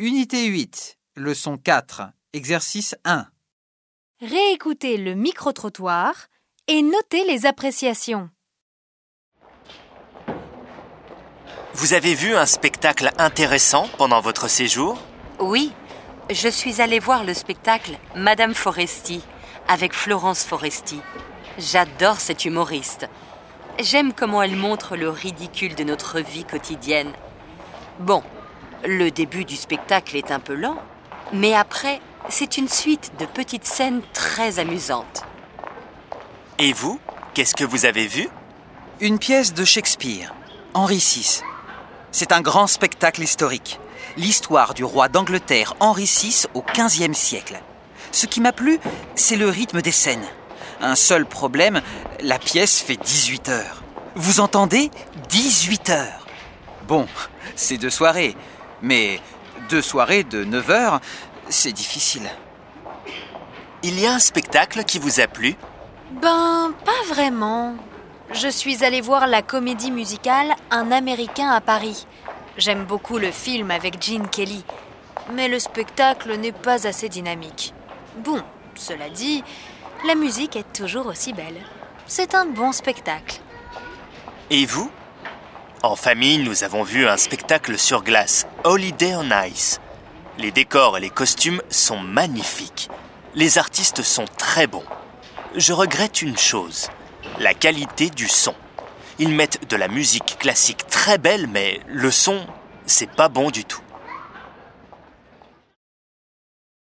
Unité 8, leçon 4, exercice 1. Réécoutez le micro-trottoir et notez les appréciations. Vous avez vu un spectacle intéressant pendant votre séjour? Oui, je suis allée voir le spectacle Madame Foresti avec Florence Foresti. J'adore cette humoriste. J'aime comment elle montre le ridicule de notre vie quotidienne. Bon, le début du spectacle est un peu lent, mais après, c'est une suite de petites scènes très amusantes. Et vous Qu'est-ce que vous avez vu? Une pièce de Shakespeare, Henri VI. C'est un grand spectacle historique. L'histoire du roi d'Angleterre Henri VI au XVe siècle. Ce qui m'a plu, c'est le rythme des scènes. Un seul problème, la pièce fait 18 heures. Vous entendez 18 heures? Bon, c'est deux soirées, mais deux soirées de 9 heures, c'est difficile. Il y a un spectacle qui vous a plu? Ben, pas vraiment. Je suis allée voir la comédie musicale Un Américain à Paris. J'aime beaucoup le film avec Gene Kelly, mais le spectacle n'est pas assez dynamique. Bon, cela dit, la musique est toujours aussi belle. C'est un bon spectacle. Et vous? En famille, nous avons vu un spectacle sur glace, Holiday on Ice. Les décors et les costumes sont magnifiques. Les artistes sont très bons. Je regrette une chose, la qualité du son. Ils mettent de la musique classique très belle, mais le son, c'est pas bon du tout.